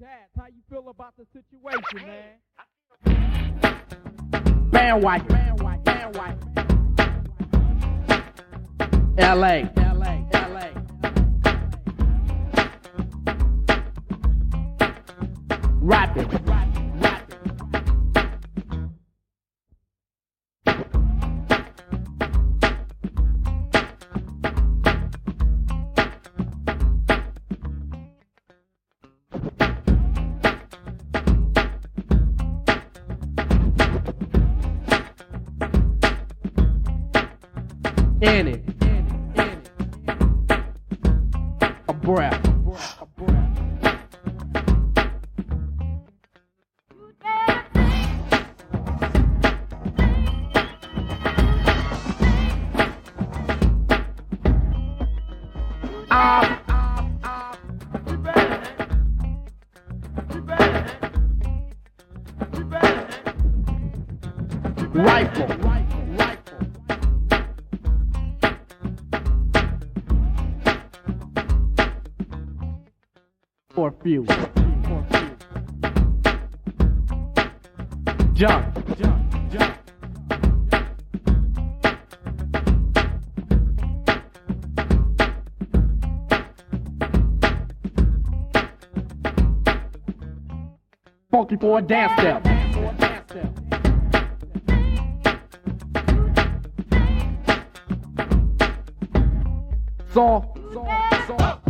Dad, how you feel about the situation, man? Bandwagon. Bandwagon. Bandwagon. LA. In it. A breath. Rifle. For few. Jump. Jump. Jump. Funky for a dance step. Soft. Soft. Soft.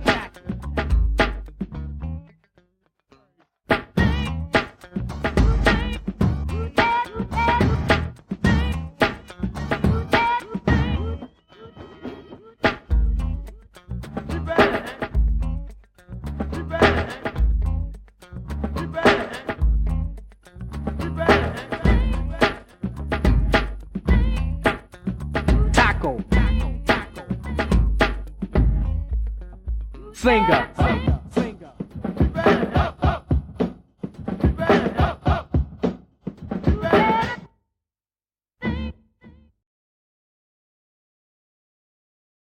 Taco. Singer.